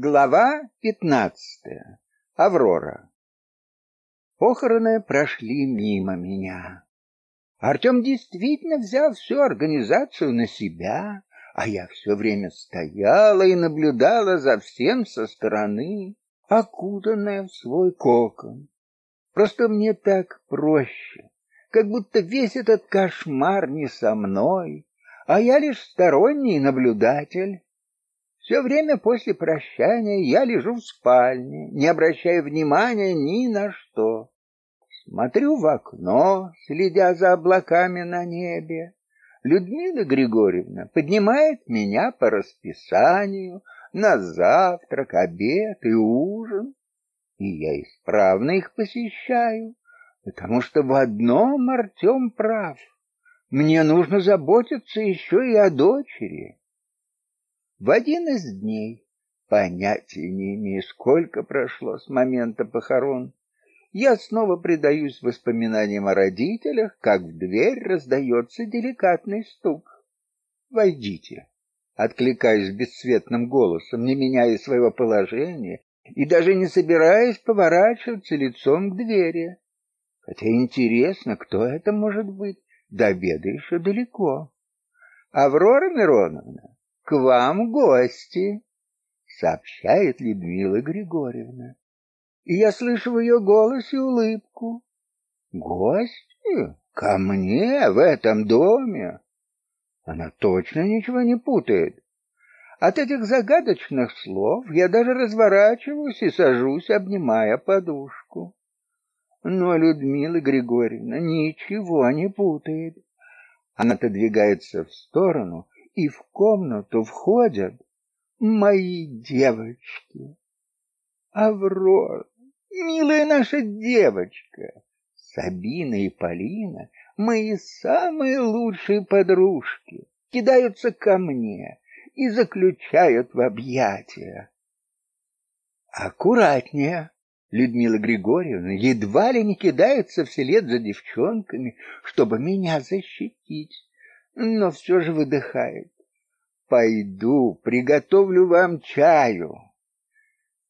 Глава пятнадцатая. Аврора. Похороны прошли мимо меня. Артем действительно взял всю организацию на себя, а я все время стояла и наблюдала за всем со стороны, окутанная в свой кокон. Просто мне так проще, как будто весь этот кошмар не со мной, а я лишь сторонний наблюдатель. Все время после прощания я лежу в спальне, не обращая внимания ни на что. Смотрю в окно, следя за облаками на небе. Людмила Григорьевна поднимает меня по расписанию на завтрак, обед и ужин, и я исправно их посещаю, потому что в одном Артем прав. Мне нужно заботиться еще и о дочери. В один из дней, понятия не имея, сколько прошло с момента похорон, я снова предаюсь воспоминаниям о родителях, как в дверь раздается деликатный стук. «Войдите!» Откликаюсь бесцветным голосом, не меняя своего положения и даже не собираясь поворачиваться лицом к двери. Хотя интересно, кто это может быть, до обеда еще далеко. «Аврора Мироновна, к вам гости, сообщает Людмила Григорьевна. И я слышу в ее голосе улыбку. Гости? Ко мне в этом доме? Она точно ничего не путает. От этих загадочных слов я даже разворачиваюсь и сажусь, обнимая подушку. Но Людмила Григорьевна ничего не путает. Она отодвигается в сторону и в комнату входят мои девочки. Аврора, милая наша девочка, Сабина и Полина, мои самые лучшие подружки, кидаются ко мне и заключают в объятия. Аккуратнее. Людмила Григорьевна едва ли не кидается вслед за девчонками, чтобы меня защитить но все же выдыхает. Пойду, приготовлю вам чаю.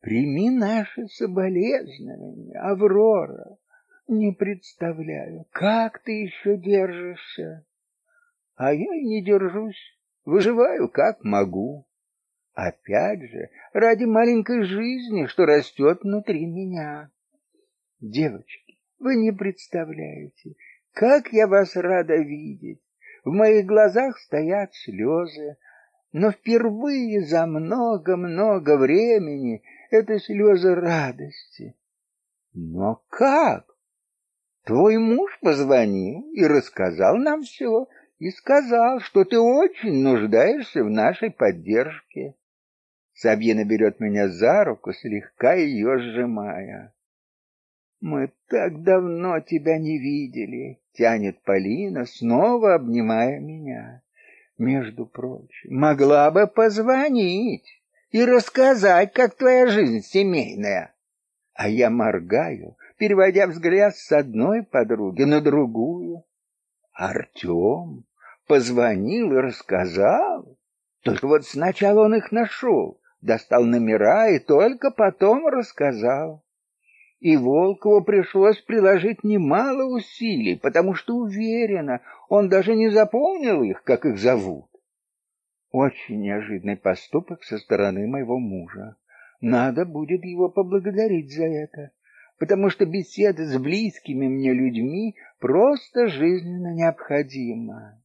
Прими наши соболезнования, Аврора. Не представляю, как ты еще держишься. А я не держусь, выживаю как могу. Опять же, ради маленькой жизни, что растет внутри меня. Девочки, вы не представляете, как я вас рада видеть. В моих глазах стоят слезы, но впервые за много-много времени это слезы радости. Но как? Твой муж позвонил и рассказал нам все, и сказал, что ты очень нуждаешься в нашей поддержке. Сабина берет меня за руку, слегка ее сжимая. Мы так давно тебя не видели, тянет Полина, снова обнимая меня. Между прочим, могла бы позвонить и рассказать, как твоя жизнь семейная. А я моргаю, переводя взгляд с одной подруги на другую. Артем позвонил и рассказал. Только вот сначала он их нашел, достал номера и только потом рассказал и Волкову пришлось приложить немало усилий, потому что уверена, он даже не запомнил их, как их зовут. Очень неожиданный поступок со стороны моего мужа. Надо будет его поблагодарить за это, потому что беседа с близкими мне людьми просто жизненно необходима.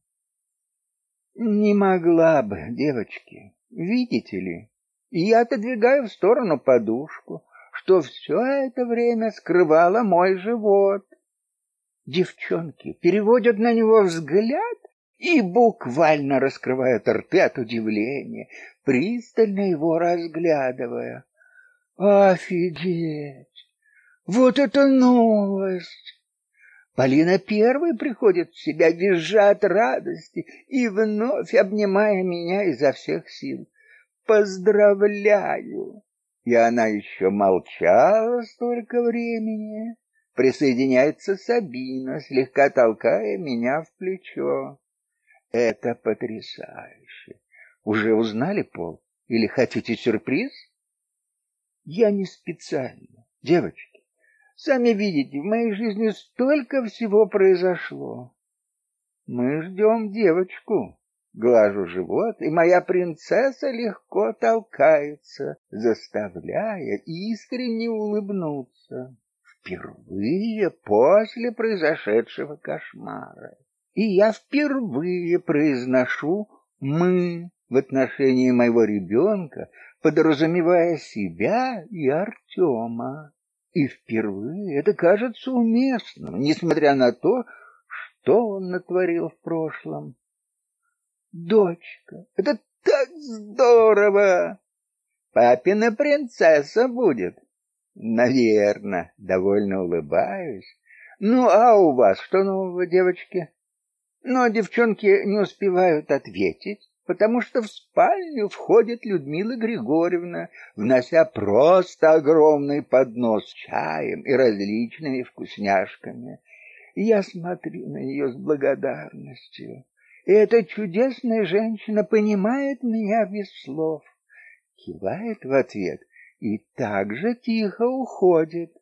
Не могла бы, девочки, видите ли? Я отодвигаю в сторону подушку, что все это время скрывало мой живот. Девчонки переводят на него взгляд и буквально раскрывают рты от удивления, пристально его разглядывая. Офигеть! Вот это новость! Полина первой приходит в себя, визжа от радости и вновь обнимая меня изо всех сил. Поздравляю! И она еще молчала столько времени. Присоединяется Сабина, слегка толкая меня в плечо. Это потрясающе. Уже узнали пол? Или хотите сюрприз? Я не специально, девочки. Сами видите, в моей жизни столько всего произошло. Мы ждем девочку. Глажу живот, и моя принцесса легко толкается, заставляя искренне улыбнуться. Впервые после произошедшего кошмара. И я впервые произношу «мы» в отношении моего ребенка, подразумевая себя и Артема. И впервые это кажется уместным, несмотря на то, что он натворил в прошлом. Дочка, это так здорово! Папина принцесса будет. Наверно, довольно улыбаюсь. Ну, а у вас что нового, девочки? Но девчонки не успевают ответить, потому что в спальню входит Людмила Григорьевна, внося просто огромный поднос чаем и различными вкусняшками. Я смотрю на нее с благодарностью. Эта чудесная женщина понимает меня без слов, кивает в ответ и так же тихо уходит.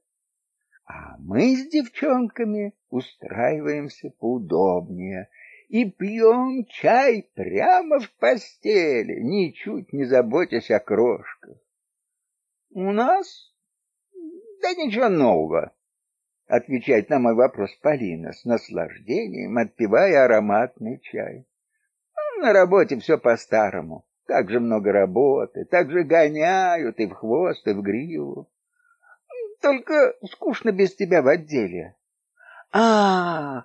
А мы с девчонками устраиваемся поудобнее и пьем чай прямо в постели, ничуть не заботясь о крошках. У нас да ничего нового, отвечает на мой вопрос Полина с наслаждением, отпивая ароматный чай. На работе все по-старому. Так же много работы, так же гоняют и в хвост, и в гриву. Только скучно без тебя в отделе. А,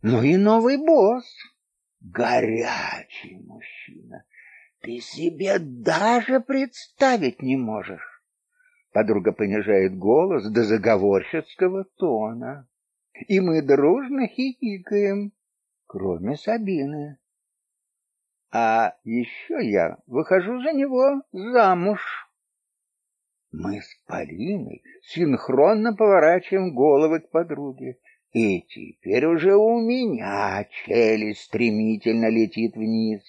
ну и новый босс. Горячий мужчина. Ты себе даже представить не можешь. Подруга понижает голос до заговорщицкого тона. И мы дружно хихикаем, кроме Сабины. А еще я выхожу за него замуж. Мы с Полиной синхронно поворачиваем головы к подруге. И теперь уже у меня челюсть стремительно летит вниз.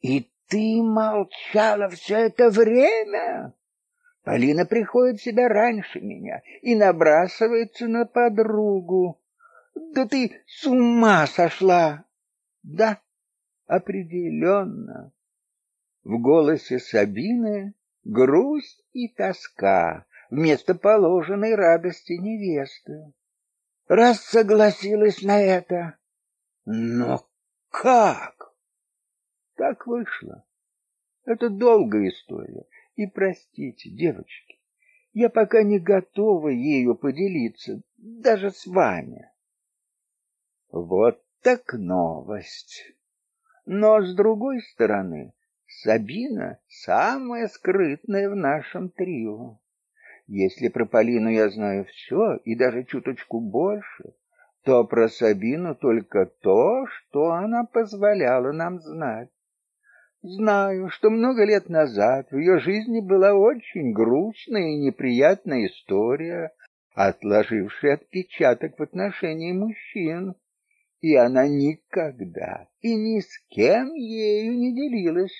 И ты молчала все это время? Полина приходит в себя раньше меня и набрасывается на подругу. Да ты с ума сошла! Да, определенно. В голосе Сабины грусть и тоска вместо положенной радости невесты. Раз согласилась на это, но как? Так вышло. Это долгая история. И простите, девочки, я пока не готова ею поделиться, даже с вами. Вот так новость. Но с другой стороны, Сабина самая скрытная в нашем трио. Если про Полину я знаю все и даже чуточку больше, то про Сабину только то, что она позволяла нам знать. Знаю, что много лет назад в ее жизни была очень грустная и неприятная история, отложившая отпечаток в отношении мужчин, и она никогда и ни с кем ею не делилась.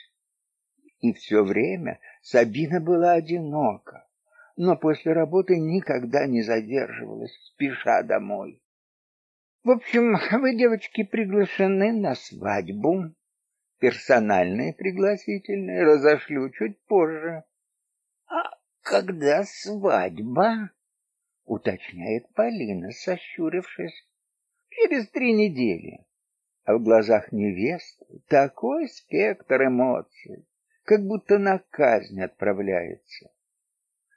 И все время Сабина была одинока, но после работы никогда не задерживалась, спеша домой. В общем, вы, девочки, приглашены на свадьбу персональные пригласительные разошлю чуть позже. А когда свадьба? уточняет Полина, сощурившись. Через три недели. А в глазах невесты такой спектр эмоций, как будто на казнь отправляется.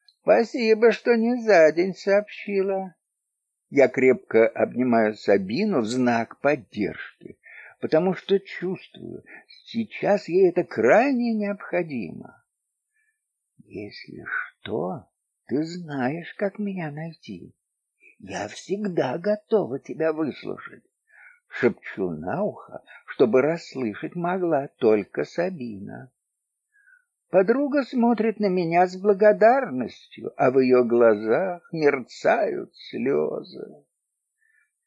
Спасибо, что не за день сообщила. Я крепко обнимаю Сабину в знак поддержки, потому что чувствую, Сейчас ей это крайне необходимо. Если что, ты знаешь, как меня найти. Я всегда готова тебя выслушать. Шепчу на ухо, чтобы расслышать могла только Сабина. Подруга смотрит на меня с благодарностью, а в ее глазах мерцают слезы.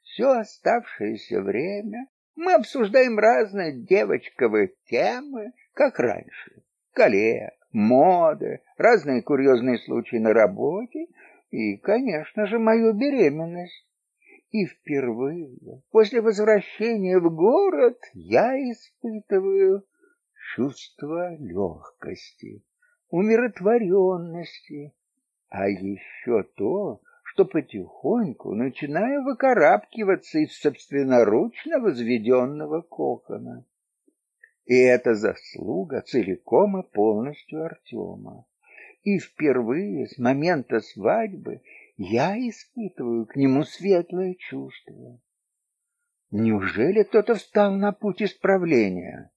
Все оставшееся время мы обсуждаем разные девочковые темы, как раньше. Коллег, моды, разные курьезные случаи на работе и, конечно же, мою беременность. И впервые после возвращения в город я испытываю чувство легкости, умиротворенности, а еще то, что потихоньку начинаю выкарабкиваться из собственноручно возведенного кокона. И это заслуга целиком и полностью Артема. И впервые с момента свадьбы я испытываю к нему светлое чувство. Неужели кто-то встал на путь исправления?